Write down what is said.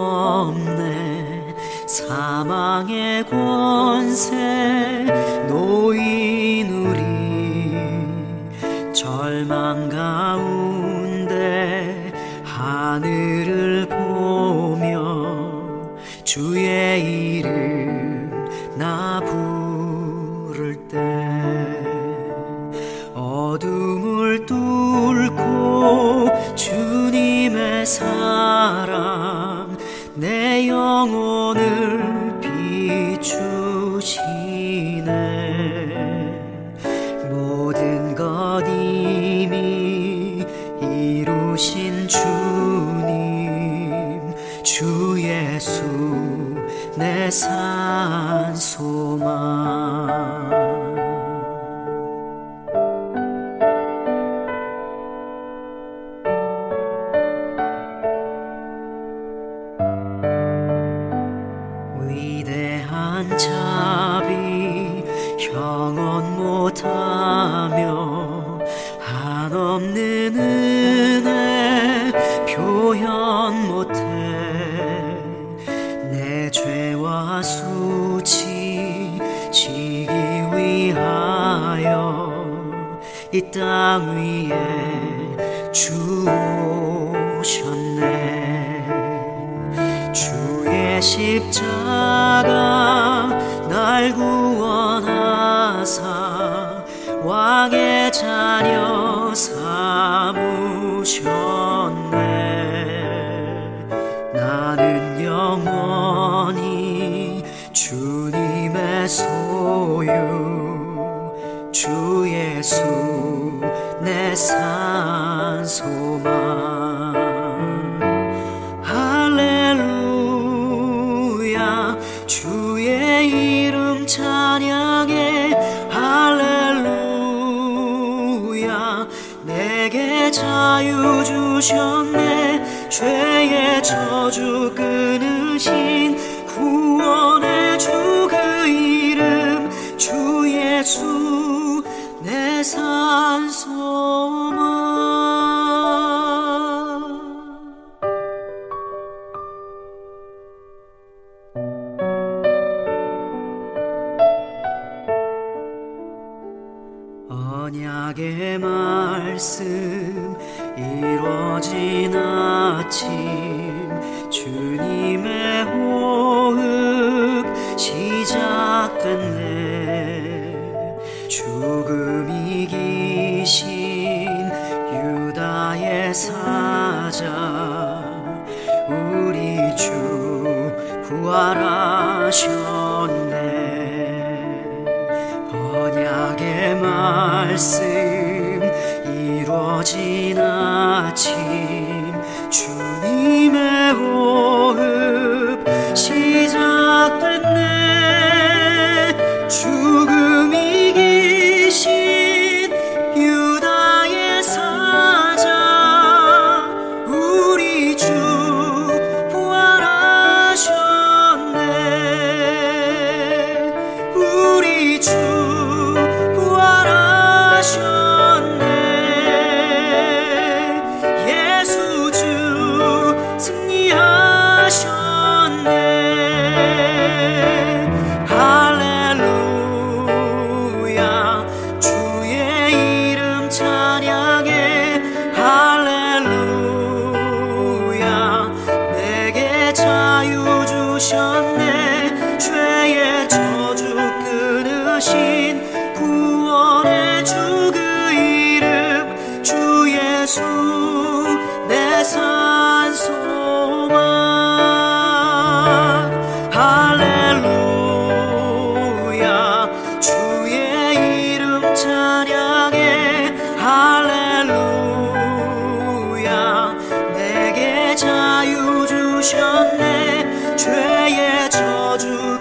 없네. 사망의 권세 노인 우리. 절망 가운데 하늘을 보며 주의 이름 나 부를 때 어둠을 뚫고 주님의 내 영혼을 비추시네. 모든 것 이미 이루신 주님 주 예수 내 산 소망 수치 지기 위하여 이 땅 위에 주 오셨네. 주의 십자가 날 구원하사 왕의 자녀 삼으셨 소유. 주 예수 내 산소망. 할렐루야. 주의 이름 찬양해. 할렐루야. 내게 자유 주셨네. 죄의 저주 끊으신 구 언약의 말씀 이루어진 아침 주님의 호흡 시작됐네. 죽음 이기신 유다의 사자 우리 주 부활하셨네. 언약의 말씀 주셨네. 죄의 저주 끊으신 죄의 저주